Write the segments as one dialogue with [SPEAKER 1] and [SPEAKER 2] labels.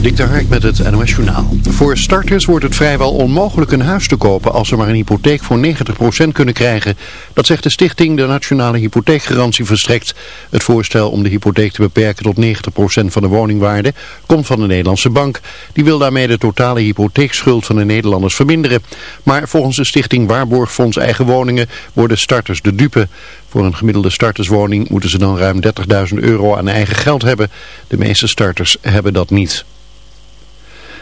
[SPEAKER 1] Dik Hark met het NOS Journaal. Voor starters wordt het vrijwel onmogelijk een huis te kopen als ze maar een hypotheek voor 90% kunnen krijgen. Dat zegt de stichting de Nationale Hypotheekgarantie verstrekt. Het voorstel om de hypotheek te beperken tot 90% van de woningwaarde komt van de Nederlandse bank. Die wil daarmee de totale hypotheekschuld van de Nederlanders verminderen. Maar volgens de stichting Waarborgfonds Eigen Woningen worden starters de dupe. Voor een gemiddelde starterswoning moeten ze dan ruim 30.000 euro aan eigen geld hebben. De meeste starters hebben dat niet.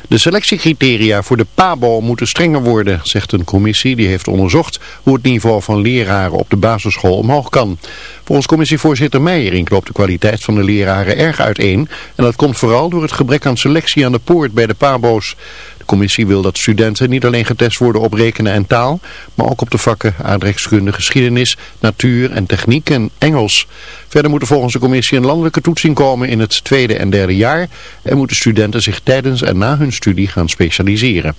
[SPEAKER 1] De selectiecriteria voor de PABO moeten strenger worden, zegt een commissie die heeft onderzocht hoe het niveau van leraren op de basisschool omhoog kan. Volgens commissievoorzitter Meijering loopt de kwaliteit van de leraren erg uiteen en dat komt vooral door het gebrek aan selectie aan de poort bij de PABO's. De commissie wil dat studenten niet alleen getest worden op rekenen en taal, maar ook op de vakken aardrijkskunde, geschiedenis, natuur en techniek en Engels. Verder moet er volgens de commissie een landelijke toetsing komen in het tweede en derde jaar en moeten studenten zich tijdens en na hun studie gaan specialiseren.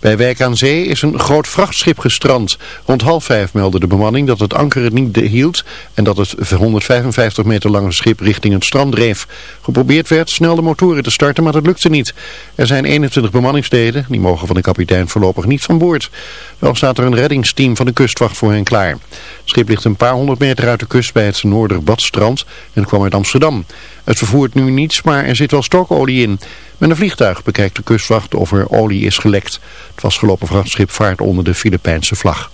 [SPEAKER 1] Bij Wijk aan Zee is een groot vrachtschip gestrand. Rond half vijf meldde de bemanning dat het anker het niet hield en dat het 155 meter lange schip richting het strand dreef. Geprobeerd werd snel de motoren te starten, maar dat lukte niet. Er zijn 21 bemanningsleden, die mogen van de kapitein voorlopig niet van boord. Wel staat er een reddingsteam van de kustwacht voor hen klaar. Het schip ligt een paar honderd meter uit de kust bij het Noorderbadstrand en kwam uit Amsterdam. Het vervoert nu niets, maar er zit wel stookolie in. Met een vliegtuig bekijkt de kustwacht of er olie is gelekt. Het vastgelopen vrachtschip vaart onder de Filipijnse vlag.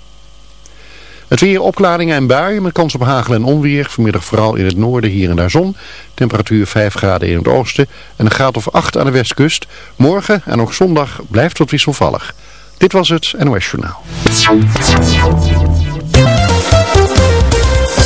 [SPEAKER 1] Het weer opklaringen en buien met kans op hagel en onweer. Vanmiddag vooral in het noorden hier en daar zon. Temperatuur 5 graden in het oosten en een graad of 8 aan de westkust. Morgen en ook zondag blijft het wisselvallig. Dit was het NOS Journaal.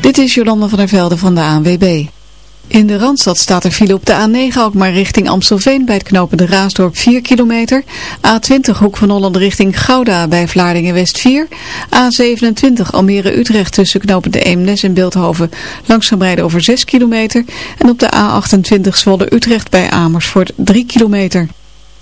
[SPEAKER 2] Dit is Jolanda van der Velde van de ANWB. In de Randstad staat er file op de A9 ook maar richting Amstelveen bij het knopende Raasdorp 4 kilometer. A20 Hoek van Holland richting Gouda bij Vlaardingen West 4. A27 Almere Utrecht tussen knopende Eemnes en Beeldhoven langzaam rijden over 6 kilometer. En op de A28 Zwolle Utrecht bij Amersfoort 3 kilometer.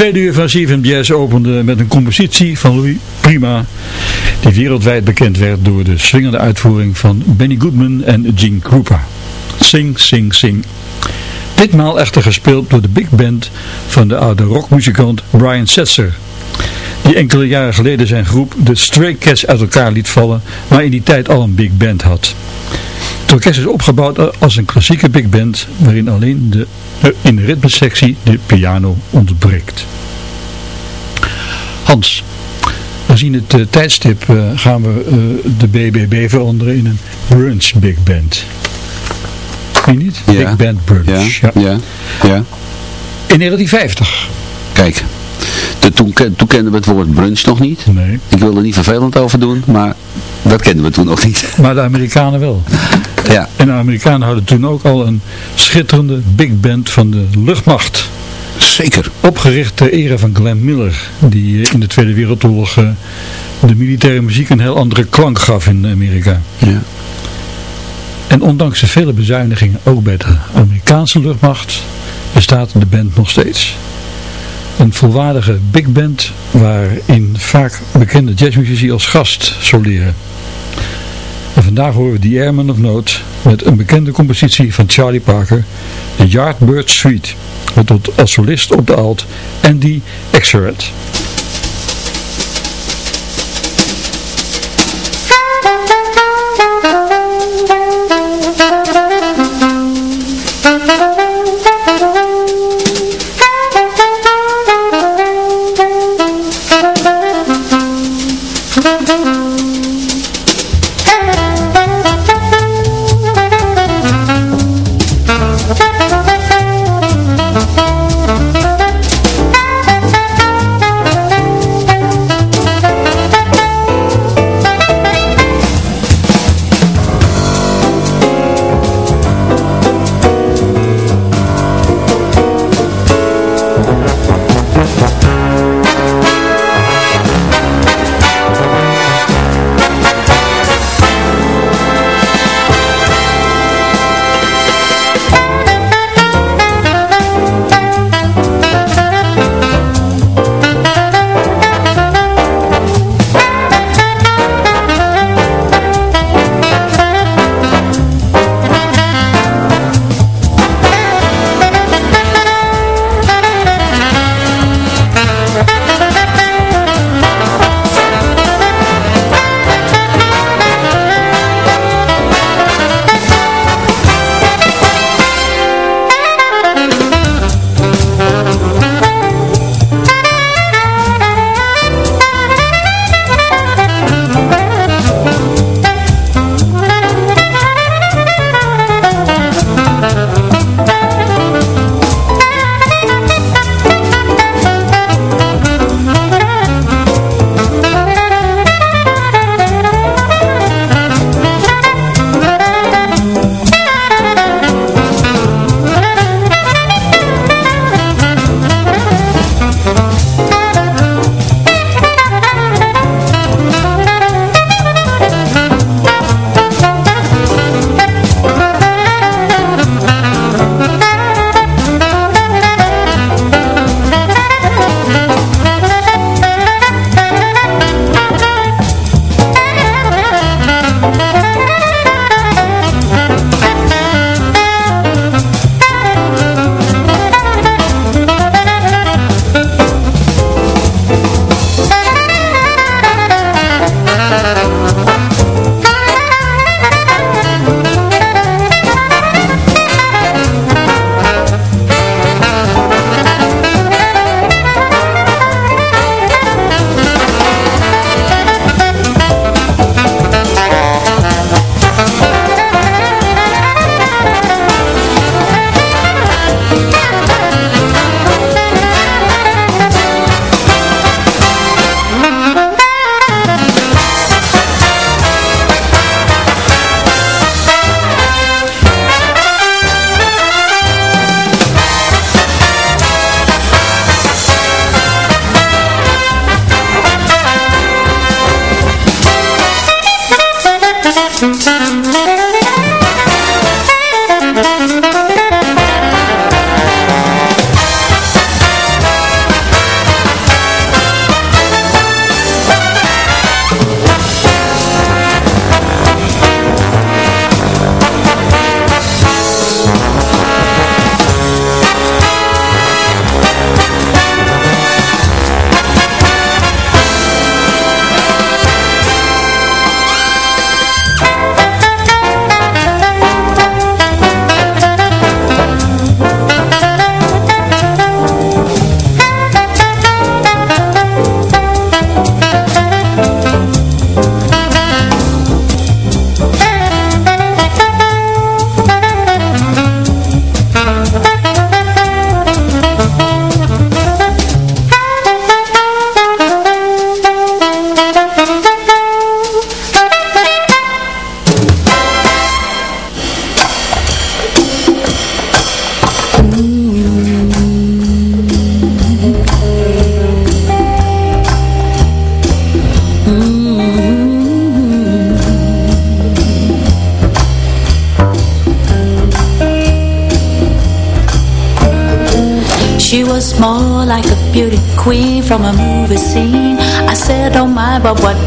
[SPEAKER 3] Tweede uur van CFM Jazz opende met een compositie van Louis Prima, die wereldwijd bekend werd door de swingende uitvoering van Benny Goodman en Gene Krupa. Sing, sing, sing. Ditmaal echter gespeeld door de big band van de oude rockmuzikant Brian Setzer, die enkele jaren geleden zijn groep de Stray Cats uit elkaar liet vallen, maar in die tijd al een big band had. Het orkest is opgebouwd als een klassieke big band, waarin alleen de, in de ritmesectie de piano ontbreekt. Hans, gezien het uh, tijdstip uh, gaan we uh, de BBB veranderen in een brunch big band. Zie je niet?
[SPEAKER 4] Ja.
[SPEAKER 3] Big band brunch.
[SPEAKER 4] Ja, ja, ja.
[SPEAKER 3] In 1950.
[SPEAKER 4] Kijk, de, toen, toen kenden we het woord brunch nog niet.
[SPEAKER 3] Nee.
[SPEAKER 4] Ik wil er niet vervelend over doen, maar dat kenden we toen nog niet.
[SPEAKER 3] Maar de Amerikanen wel.
[SPEAKER 4] Ja,
[SPEAKER 3] En de Amerikanen hadden toen ook al een schitterende big band van de luchtmacht.
[SPEAKER 4] zeker.
[SPEAKER 3] Opgericht ter ere van Glenn Miller, die eh, in de Tweede Wereldoorlog eh, de militaire muziek een heel andere klank gaf in Amerika.
[SPEAKER 4] Ja.
[SPEAKER 3] En ondanks de vele bezuinigingen ook bij de Amerikaanse luchtmacht bestaat de band nog steeds. Een volwaardige big band waarin vaak bekende jazzmuzici als gast soleren. Vandaag horen we The Airman of Note met een bekende compositie van Charlie Parker, The Yardbird Suite, met tot als solist op de alt Andy Exeret.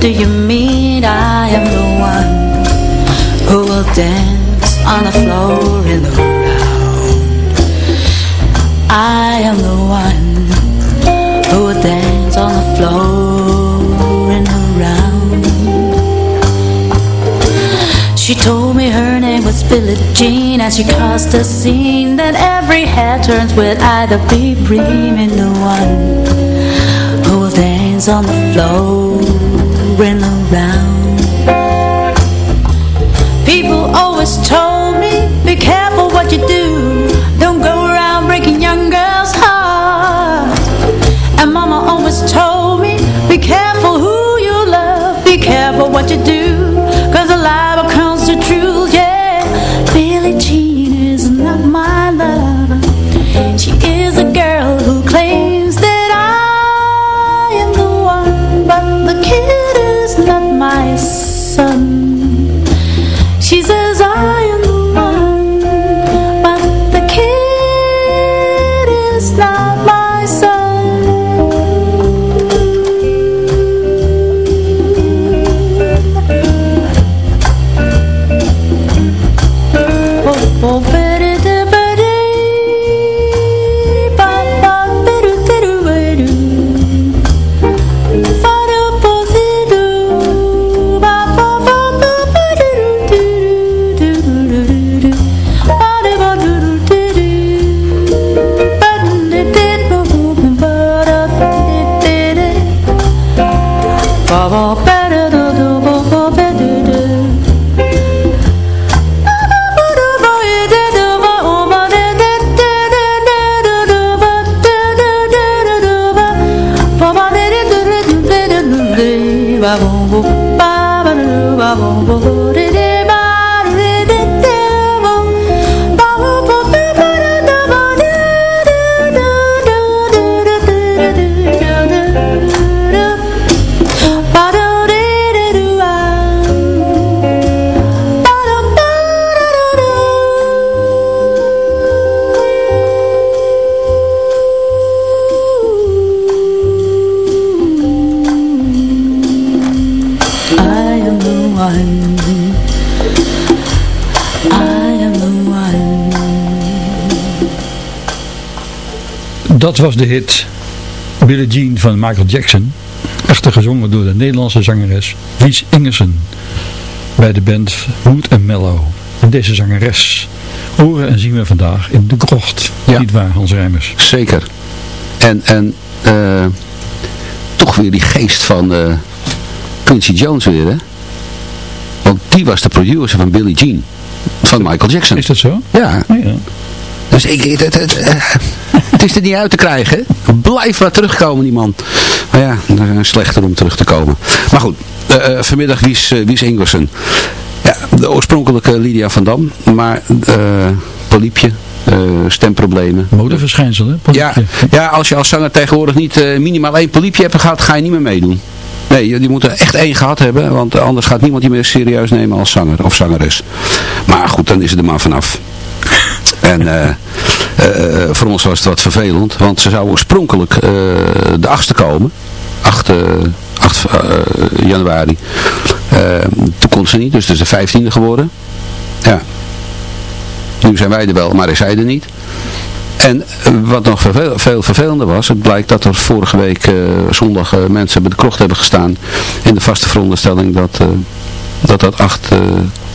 [SPEAKER 5] Do you mean? I am the one who will dance on the floor in the round I am the one who will dance on the floor in the round She told me her name was Billie Jean As she caused a scene That every head turns with either be dreaming the one Who will dance on the floor and around. People always told me Be careful
[SPEAKER 3] was de hit Billie Jean van Michael Jackson. Echter gezongen door de Nederlandse zangeres Lies Ingersen. Bij de band Wood and Mellow. En deze zangeres horen en zien we vandaag in de krocht.
[SPEAKER 4] Ja.
[SPEAKER 3] Niet waar Hans Rijmers?
[SPEAKER 4] Zeker. En, en eh, toch weer die geest van eh, Quincy Jones weer, hè? Want die was de producer van Billie Jean. Van Michael Jackson.
[SPEAKER 3] Is dat zo?
[SPEAKER 4] Ja.
[SPEAKER 3] Oh, ja.
[SPEAKER 4] Dus ik, het, het, het, eh, het is er niet uit te krijgen. Blijf maar terugkomen, die man. Maar ja, is slechter om terug te komen. Maar goed, eh, eh, vanmiddag Wies, uh, Wies Ingersen. Ja, de oorspronkelijke Lydia van Dam. Maar uh, poliepje, uh, stemproblemen.
[SPEAKER 3] Modeverschijnsel, hè?
[SPEAKER 4] Ja,
[SPEAKER 3] Poliepje.
[SPEAKER 4] ja, als je als zanger tegenwoordig niet uh, minimaal één poliepje hebt gehad, ga je niet meer meedoen. Nee, je, je moet er echt één gehad hebben, want anders gaat niemand je meer serieus nemen als zanger of zangeres. Maar goed, dan is het er maar vanaf. En uh, voor ons was het wat vervelend, want ze zou oorspronkelijk uh, de achtste komen. 8, 8 januari. toen kon ze niet, dus het is de 15e geworden. Ja. Nu zijn wij er wel, maar is zij er niet. En wat nog veel, vervelender was, het blijkt dat er vorige week zondag mensen bij de krocht hebben gestaan in de vaste veronderstelling dat dat, dat 8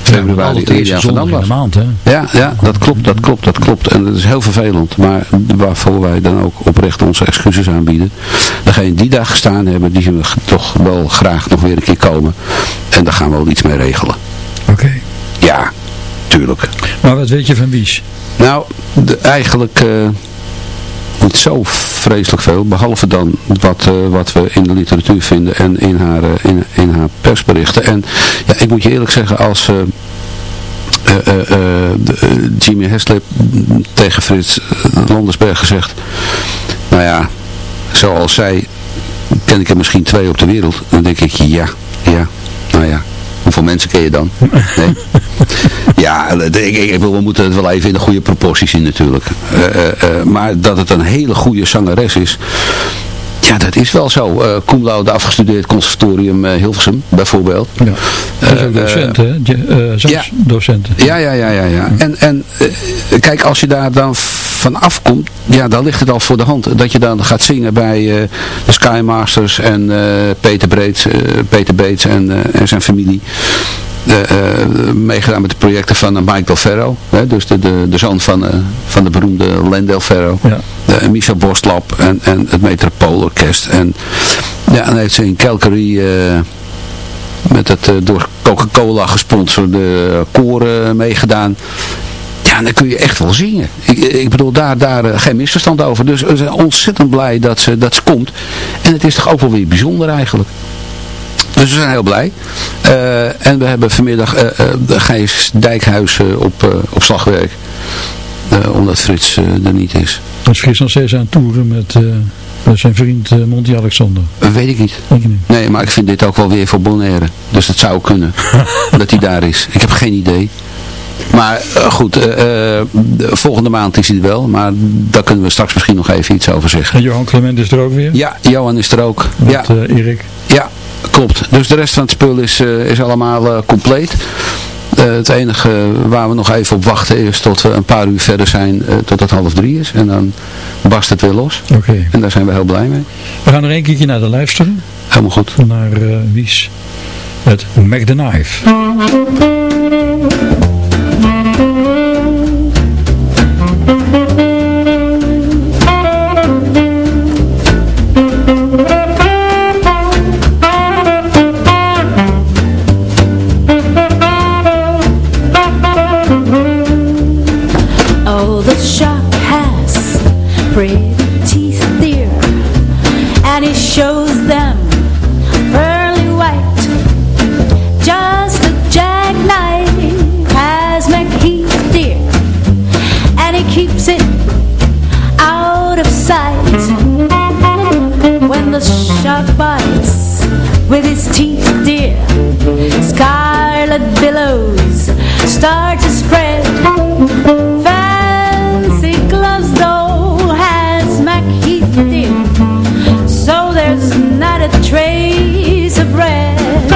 [SPEAKER 4] februari
[SPEAKER 3] ja, eerste
[SPEAKER 4] van was.
[SPEAKER 3] Maand, hè?
[SPEAKER 4] Ja, ja, dat klopt, dat klopt, dat klopt. En dat is heel vervelend, maar waarvoor wij dan ook oprecht onze excuses aanbieden. Degene die daar gestaan hebben, die zullen toch wel graag nog weer een keer komen. En daar gaan we wel iets mee regelen.
[SPEAKER 3] Oké. Okay.
[SPEAKER 4] Ja, tuurlijk.
[SPEAKER 3] Maar wat weet je van Wies?
[SPEAKER 4] Nou, de, eigenlijk uh, niet zo vreselijk veel. Behalve dan wat, uh, wat we in de literatuur vinden en in haar, uh, in, haar persberichten. En ja, ik moet je eerlijk zeggen, als Jimmy Heslip tegen Frits Landersberg gezegd, nou ja, zoals zij ken ik er misschien twee op de wereld. Dan denk ik, ja, ja, nou ja. Hoeveel mensen ken je dan? Nee? Ja, ik, ik, ik, we moeten het wel even in de goede proporties zien natuurlijk. Uh, maar dat het een hele goede zangeres is, ja, dat is wel zo. Uh, Cum laude afgestudeerd conservatorium uh, Hilversum, bijvoorbeeld. Ja.
[SPEAKER 3] Dat is ook docent, hè? ja. docenten.
[SPEAKER 4] Ja, ja, ja, ja. ja. En, en kijk, als je daar dan van afkomt, ja, dan ligt het al voor de hand. Dat je dan gaat zingen bij de Skymasters en Peter, Breeds, Peter Beets en, en zijn familie. Uh, meegedaan met de projecten van Mike Del Ferro. Hè, dus de, de, de zoon van, uh, van de beroemde Len Del Ferro. Ja. Michel Bostlap en, en het Metropoolorkest. En ja, dan heeft ze in Calgary met het door Coca-Cola gesponsorde koren meegedaan. Ja, dan kun je echt wel zingen. Ik, ik bedoel, daar, daar geen misverstand over. Dus we zijn ontzettend blij dat ze, dat ze komt. En het is toch ook wel weer bijzonder eigenlijk. Dus we zijn heel blij. Uh, en we hebben vanmiddag uh, uh, Gijs Dijkhuis op, op slagwerk. omdat Frits er niet is.
[SPEAKER 3] Dus Frits nog steeds aan toeren met zijn vriend Monty Alexander?
[SPEAKER 4] Weet ik niet.
[SPEAKER 3] Niet.
[SPEAKER 4] Nee, maar ik vind dit ook wel weer voor Bonaire. Dus het zou kunnen dat hij daar is. Ik heb geen idee. Maar goed, uh, volgende maand is hij er wel. Maar daar kunnen we straks misschien nog even iets over zeggen.
[SPEAKER 3] En Johan Clement is er ook weer?
[SPEAKER 4] Ja, Johan is er ook.
[SPEAKER 3] Met
[SPEAKER 4] ja.
[SPEAKER 3] Erik?
[SPEAKER 4] Ja, klopt. Dus de rest van het spul is, uh, is allemaal uh, compleet. Uh, het enige waar we nog even op wachten is tot we een paar uur verder zijn, tot het half drie is. En dan barst het weer los.
[SPEAKER 3] Oké. Okay.
[SPEAKER 4] En daar zijn we heel blij mee.
[SPEAKER 3] We gaan er een keertje naar de luisteren.
[SPEAKER 4] Helemaal goed.
[SPEAKER 3] Naar Wies met Mac the Knife.
[SPEAKER 5] with his teeth dear. Scarlet billows start to spread. Fancy gloves though has Mac Heath dear. So there's not a trace of red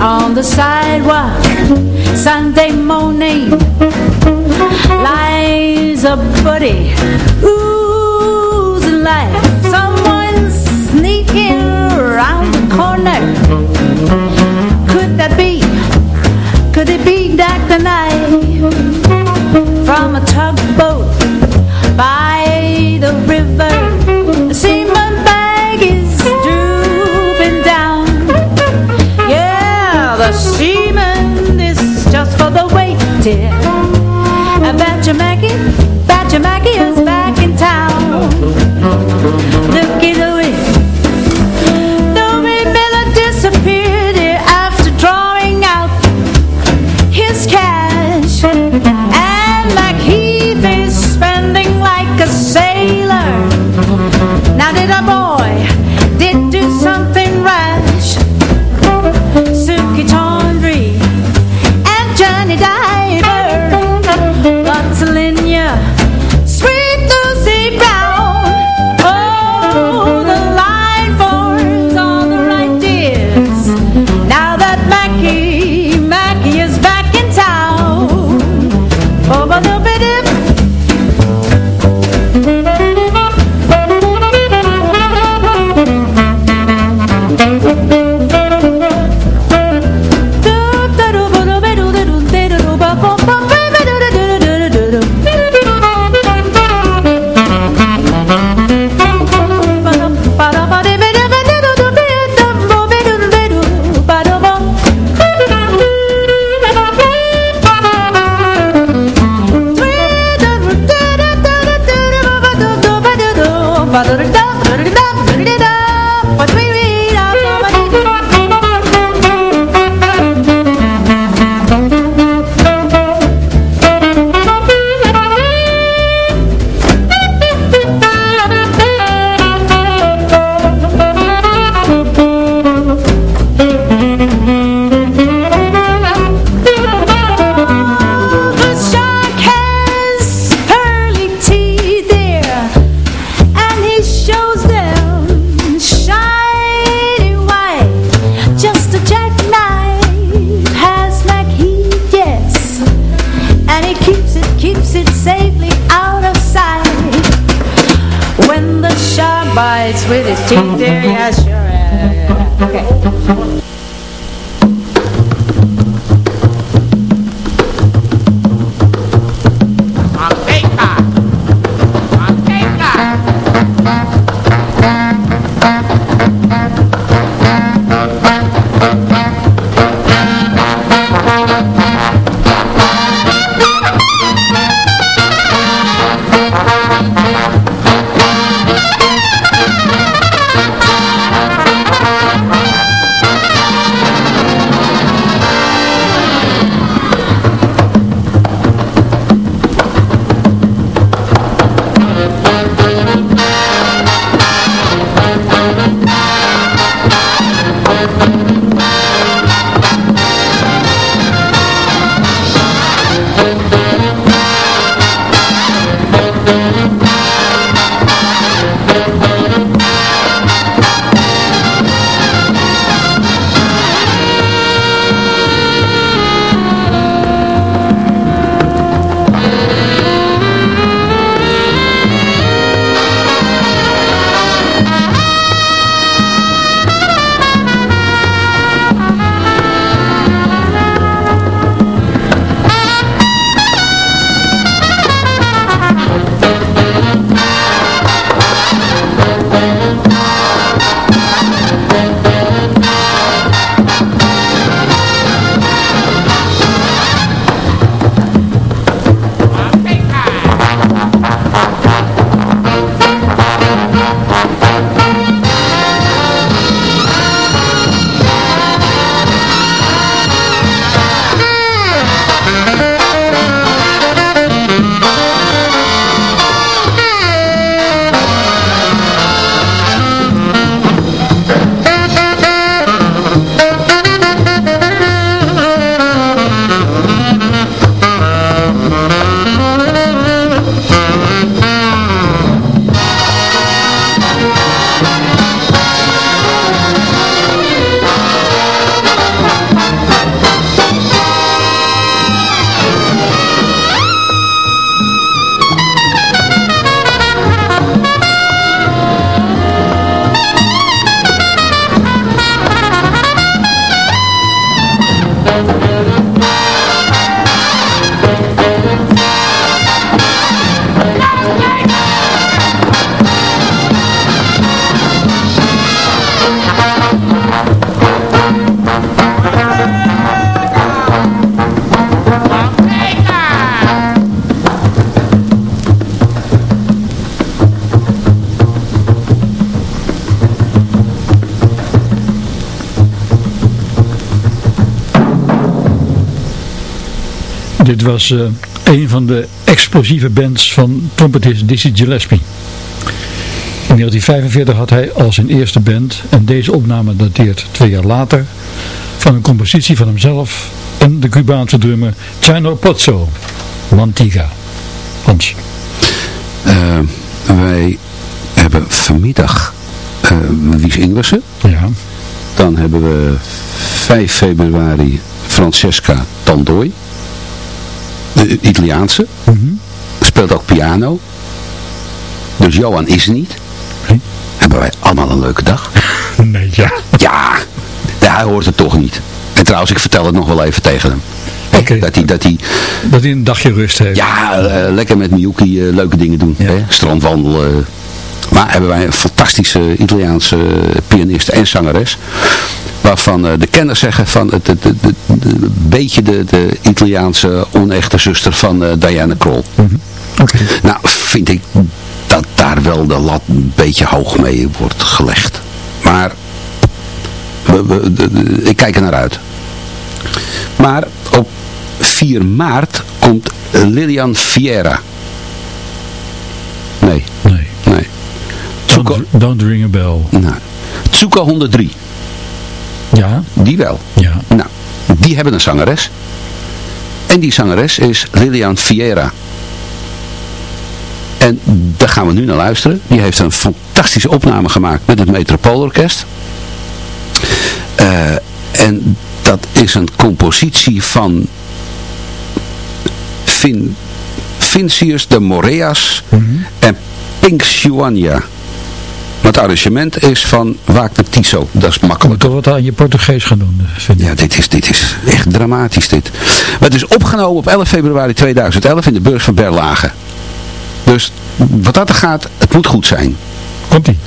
[SPEAKER 6] On the sidewalk. Sunday morning Lies a buddy who's
[SPEAKER 3] in life. Was uh, een van de explosieve bands van trompetist Dizzy Gillespie. In 1945 had hij al zijn eerste band en deze opname dateert twee jaar later van een compositie van hemzelf en de Cubaanse drummer Chino Pozzo, Mantiga. Hans.
[SPEAKER 4] Uh, wij hebben vanmiddag uh, Wies Ingwersen.
[SPEAKER 3] Ja.
[SPEAKER 4] Dan hebben we 5 februari Francesca Tandoi de Italiaanse.
[SPEAKER 3] Mhm.
[SPEAKER 4] Speelt ook piano. Dus Johan is er niet.
[SPEAKER 3] Nee.
[SPEAKER 4] Hebben wij allemaal een leuke dag.
[SPEAKER 3] Nee, ja.
[SPEAKER 4] Ja, hij hoort het toch niet. En trouwens, ik vertel het nog wel even tegen hem. Dat hij, dat hij,
[SPEAKER 3] Dat hij een dagje rust heeft.
[SPEAKER 4] ja, eh, lekker met Miyuki eh, leuke dingen doen.
[SPEAKER 3] Ja.
[SPEAKER 4] Hè? Strandwandelen. Maar hebben wij een fantastische Italiaanse pianist en zangeres. Waarvan eh, de kenners zeggen van het, het, het, het- een beetje de, de Italiaanse onechte zuster van eh, Diana Kroll.
[SPEAKER 3] Oké.
[SPEAKER 4] Nou, vind ik dat daar wel de lat een beetje hoog mee wordt gelegd. Maar we, we- de- de- ik kijk er naar uit. Maar op 4 maart komt Lilian Fiera. Nee,
[SPEAKER 3] Nee.
[SPEAKER 4] nee. Tsuko,
[SPEAKER 3] Don't, don't ring a bell.
[SPEAKER 4] nou, Tsuko 103,
[SPEAKER 3] Ja,
[SPEAKER 4] die wel.
[SPEAKER 3] ja.
[SPEAKER 4] Nou, die hebben een zangeres. En die zangeres is Lilian Fiera. En daar gaan we nu naar luisteren. Die heeft een fantastische opname gemaakt met het Metropoolorkest. Eh, en dat is een compositie van Vin, Vincius de Moreas en Pink Xuania. Maar het arrangement is van Wagner Tiso. Dat is makkelijk.
[SPEAKER 7] Je moet wat aan je Portugees gaan doen. Vind ik.
[SPEAKER 4] Ja, dit is, dit is echt dramatisch dit. Het is opgenomen op 11 februari 2011 in de beurs van Berlage. Dus wat dat er gaat, het moet goed zijn.
[SPEAKER 7] Komt-ie.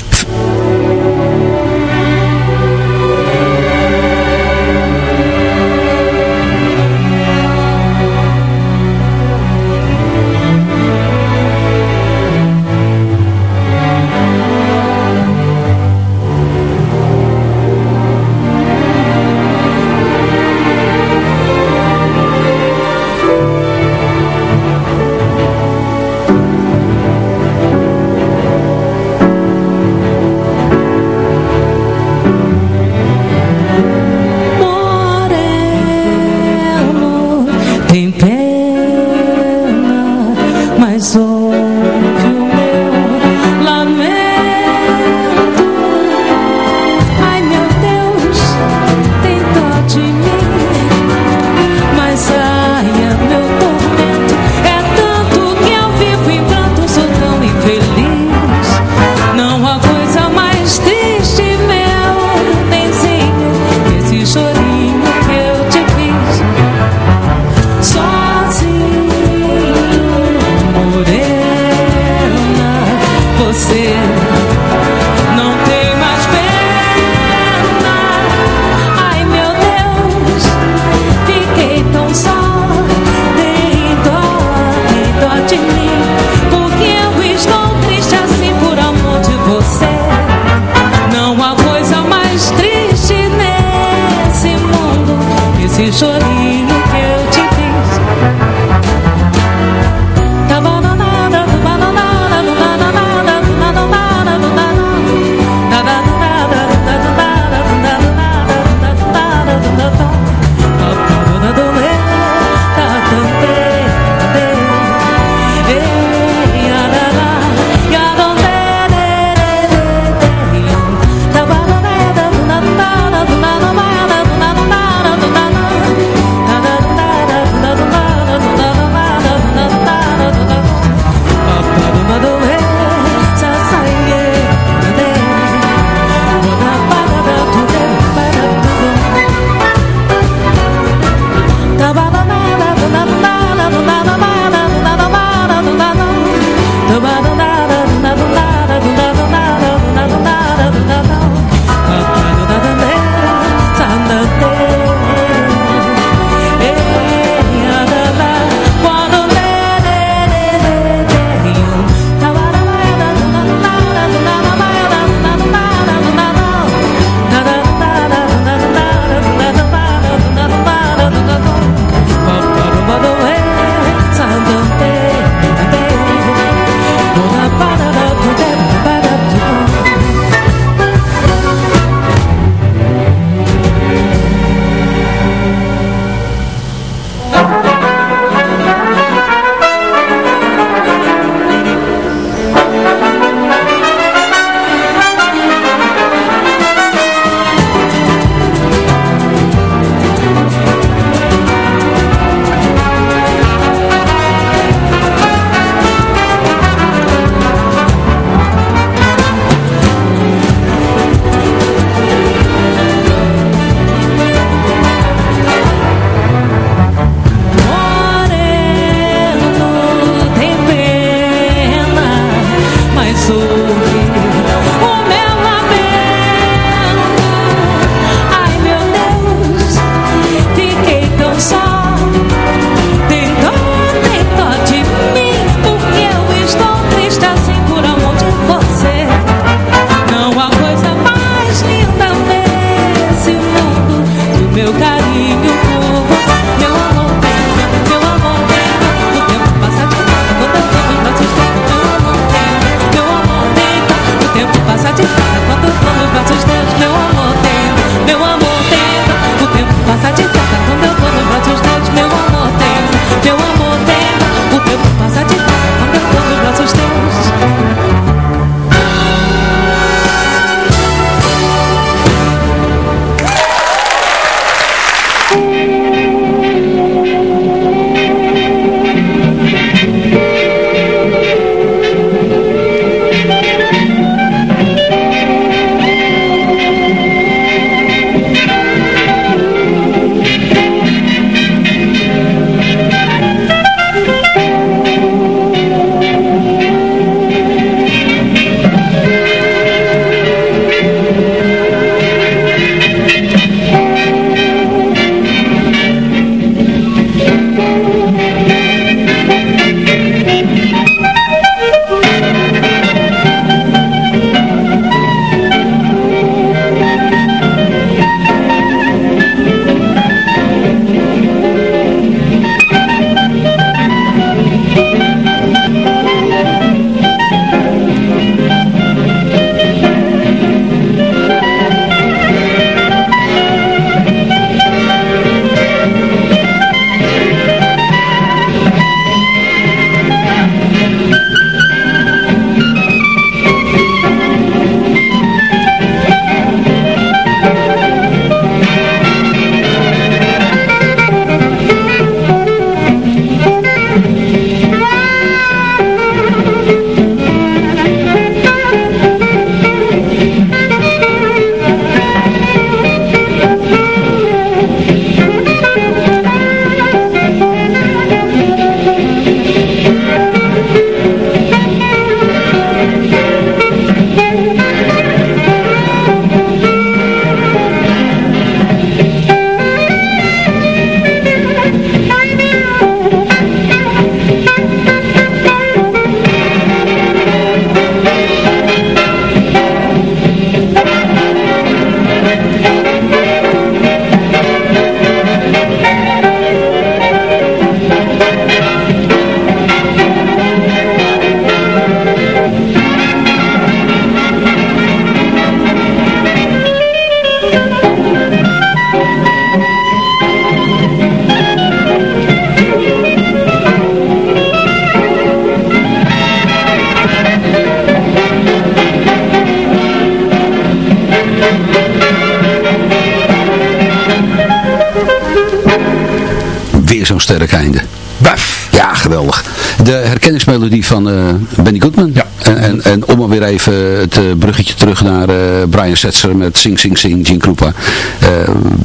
[SPEAKER 4] Weer even het eh, bruggetje terug naar eh, Brian Setzer met Sing Sing Sing, Gene Krupa. Eh,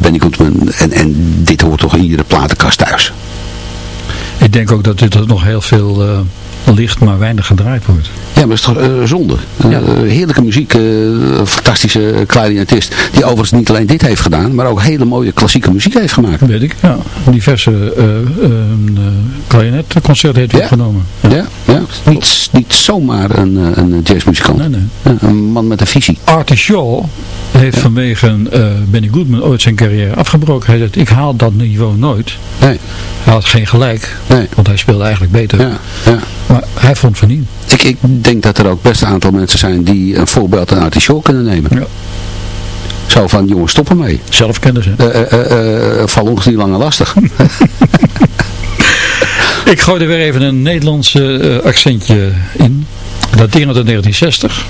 [SPEAKER 4] Benny Goodman. En, en dit hoort toch in iedere platenkast thuis.
[SPEAKER 3] Ik denk ook dat dit nog heel veel licht, maar weinig gedraaid wordt.
[SPEAKER 4] Ja, maar dat is toch eh, zonde.
[SPEAKER 3] Ja.
[SPEAKER 4] heerlijke muziek, fantastische clarinetist. Die overigens niet alleen dit heeft gedaan, maar ook hele mooie klassieke muziek heeft gemaakt.
[SPEAKER 3] Weet ik, ja. Diverse uh, klarinetconcerten heeft hij
[SPEAKER 4] Ja.
[SPEAKER 3] opgenomen.
[SPEAKER 4] Ja, ja. Niet, niet zomaar een, eh, een jazzmuzikant.
[SPEAKER 3] Nee, nee.
[SPEAKER 4] Ja, een man met een visie.
[SPEAKER 3] Artie Shaw heeft vanwege eh, Benny Goodman ooit zijn carrière afgebroken. Hij zegt, ik haal dat niveau nooit.
[SPEAKER 4] Nee,
[SPEAKER 3] Hij had geen gelijk,
[SPEAKER 4] nee.
[SPEAKER 3] want hij speelde eigenlijk beter.
[SPEAKER 4] Ja, ja.
[SPEAKER 3] Maar hij vond van niet.
[SPEAKER 4] Ik, ik denk dat er ook best een aantal mensen zijn die een voorbeeld aan Artie Shaw kunnen nemen.
[SPEAKER 3] Ja.
[SPEAKER 4] Zo van, jongens, stop ermee.
[SPEAKER 3] Zelf kenden ze.
[SPEAKER 4] Eh eh, eh, eh, val ons niet langer lastig.
[SPEAKER 3] Ik gooi er weer even een Nederlandse eh, accentje in. Daterend uit 1960.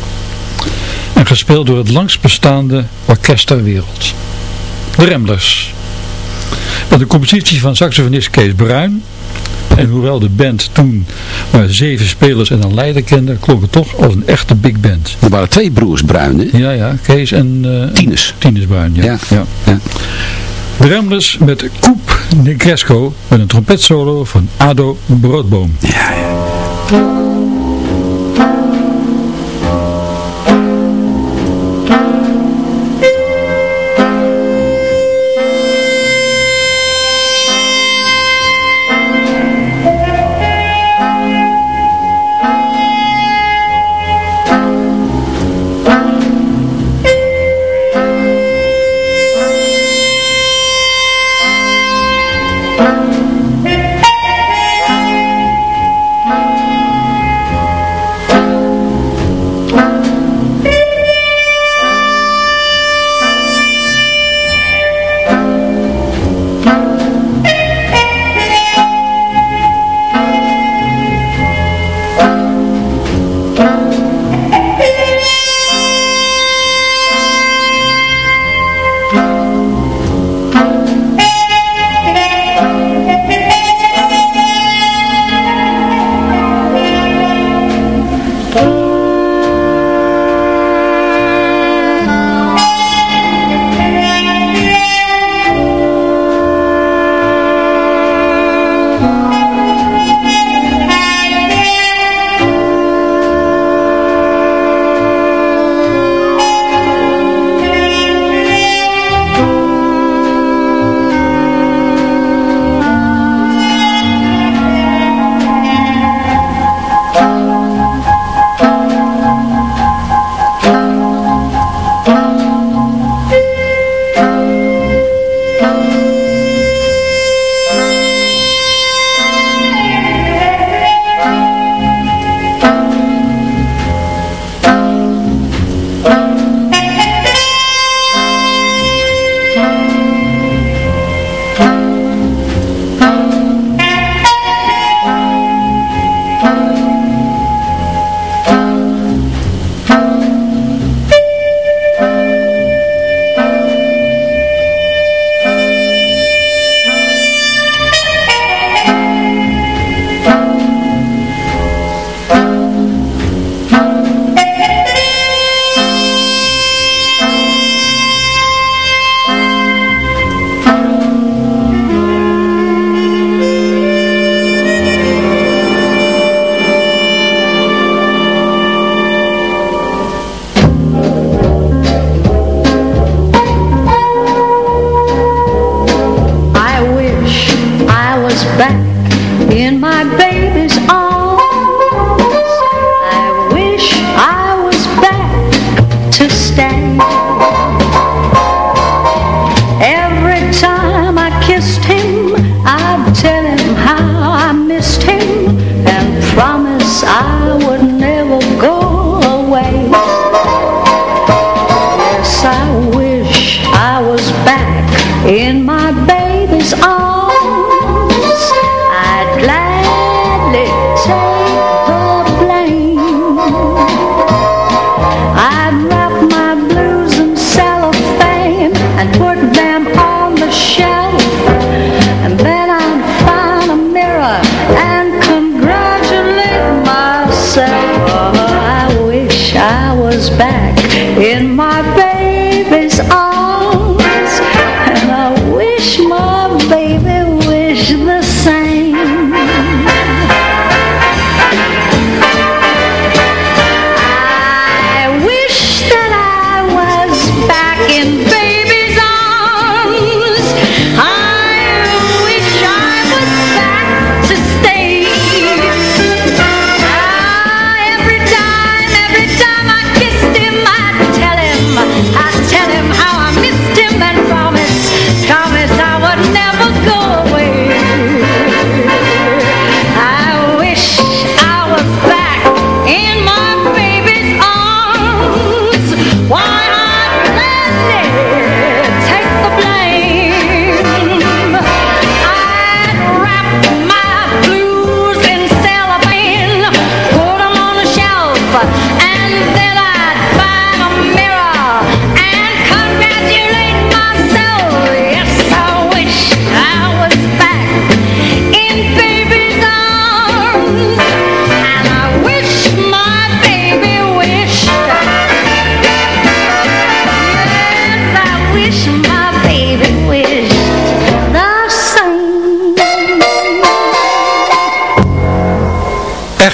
[SPEAKER 3] En gespeeld door het langst bestaande orkest ter wereld. De Ramblers. Met een compositie van saxofonist Kees Bruin. En hoewel de band toen maar zeven spelers en een leider kende, klonk het toch als een echte big band.
[SPEAKER 4] Er waren twee broers Bruin, hè?
[SPEAKER 3] Ja, ja, Kees en... eh,
[SPEAKER 4] Tinus.
[SPEAKER 3] Tinus Bruin, ja.
[SPEAKER 4] Ja.
[SPEAKER 3] ja.
[SPEAKER 4] Ja.
[SPEAKER 3] De Ramblers met Coop Negresco met een trompetsolo van Ado Broodboom.
[SPEAKER 5] I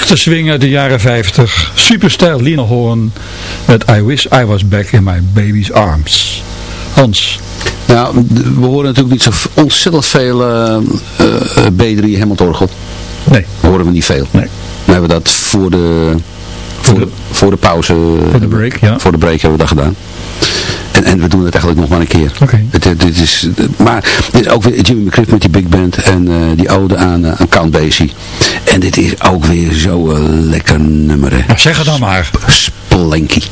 [SPEAKER 3] Echte swing uit de jaren 50. Superstijl Lina Horn met I Wish I Was Back in My Baby's Arms. Hans.
[SPEAKER 4] Nou, we horen natuurlijk niet zo ontzettend veel uh, uh, B3 Hammond
[SPEAKER 3] Nee.
[SPEAKER 4] horen we niet veel.
[SPEAKER 3] Nee.
[SPEAKER 4] We hebben dat voor de, voor de, voor de pauze.
[SPEAKER 3] Voor de break, ja.
[SPEAKER 4] Voor de break hebben we dat gedaan. En, en we doen het eigenlijk nog maar een keer.
[SPEAKER 3] Oké.
[SPEAKER 4] Het, dit is, maar dit is ook weer Jimmy McGriff met die big band en uh, die ode aan, uh, aan Count Basie. En dit is ook weer zo'n lekker nummer. Hè.
[SPEAKER 3] Nou, zeg het dan maar.
[SPEAKER 4] Splanky.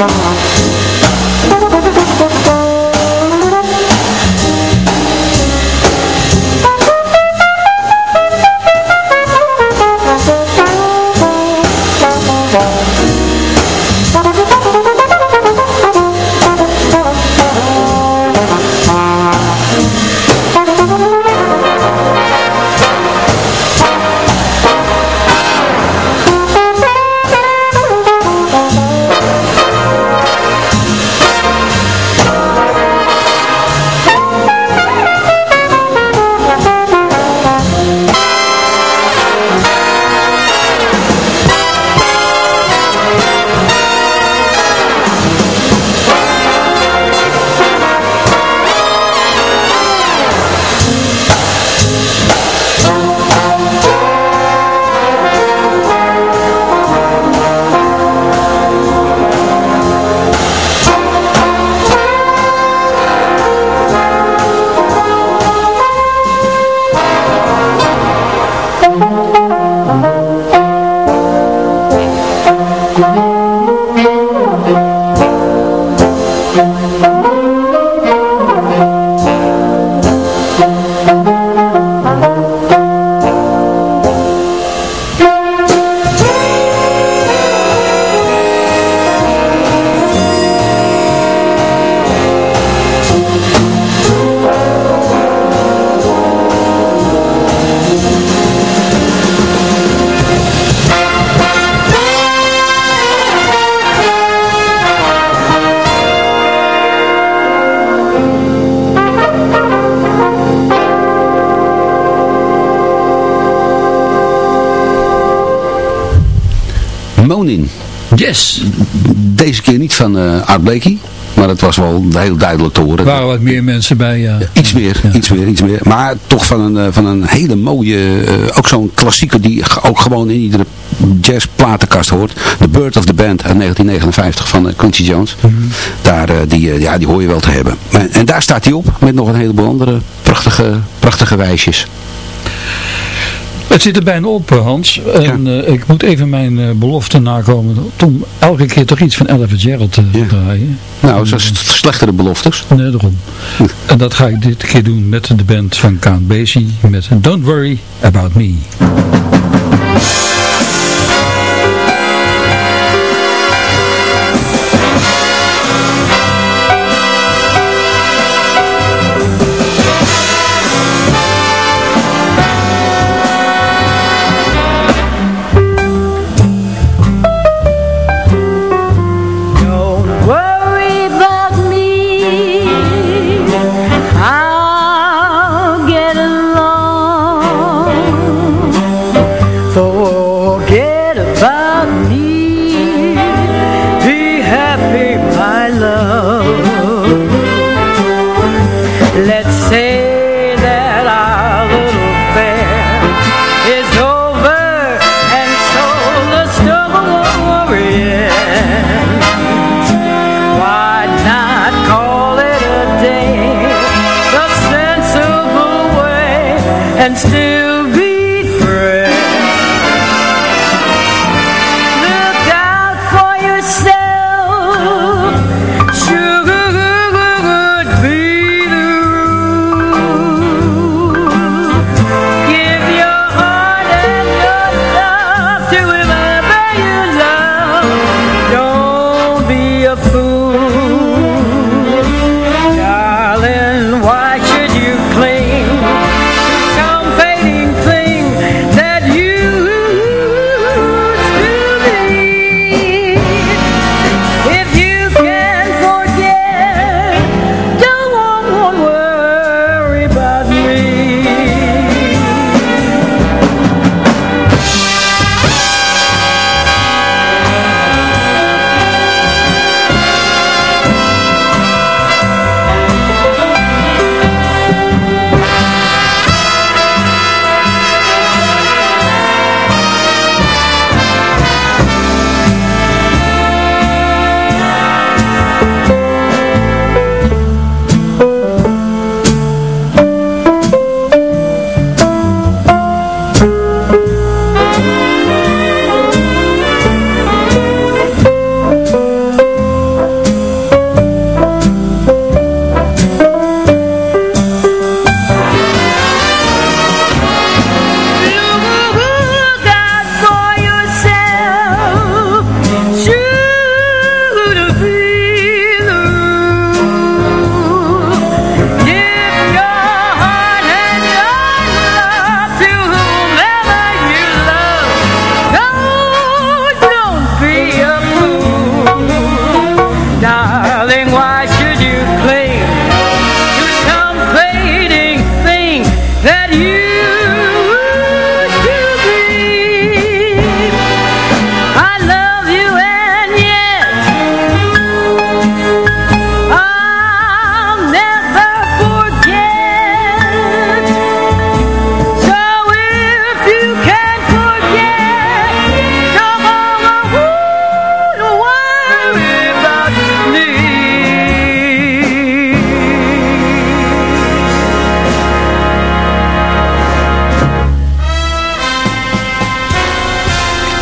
[SPEAKER 4] Thank on.
[SPEAKER 3] Yes.
[SPEAKER 4] Deze keer niet van eh Art Blakey. Maar het was wel heel duidelijk te horen.
[SPEAKER 3] Er waren wat meer mensen bij, ja.
[SPEAKER 4] Iets meer, iets meer, iets meer. Maar toch van een, eh, van een hele mooie, eh, ook zo'n klassieker die ook gewoon in iedere jazzplatenkast hoort. The Bird of the Band uit 1959 van Quincy Jones. Daar, eh, die, ja, die hoor je wel te hebben. Maar, en daar staat hij op met nog een heleboel andere prachtige, prachtige wijsjes.
[SPEAKER 3] Het zit er bijna op, eh, Hans. En eh, ik moet even mijn eh, belofte nakomen om elke keer toch iets van Ella Fitzgerald te
[SPEAKER 4] Ja.
[SPEAKER 3] draaien.
[SPEAKER 4] Nou, zo slechtere beloftes.
[SPEAKER 3] Nee, daarom. En dat ga ik dit keer doen met de band van Count Basie met Don't Worry About Me.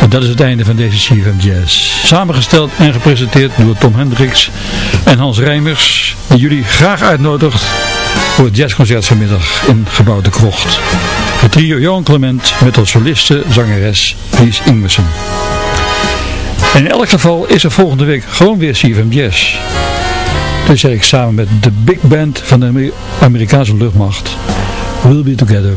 [SPEAKER 3] En dat is het einde van deze CFM Jazz. Samengesteld en gepresenteerd door Tom Hendricks en Hans Rijmers. Die jullie graag uitnodigt voor het jazzconcert vanmiddag in Gebouw de Krocht. Het trio Johan Clement met als soliste zangeres Lies Ingwersen. En in elk geval is er volgende week gewoon weer CFM Jazz. Dus zeg ik samen met de big band van de Amerikaanse luchtmacht. We'll be together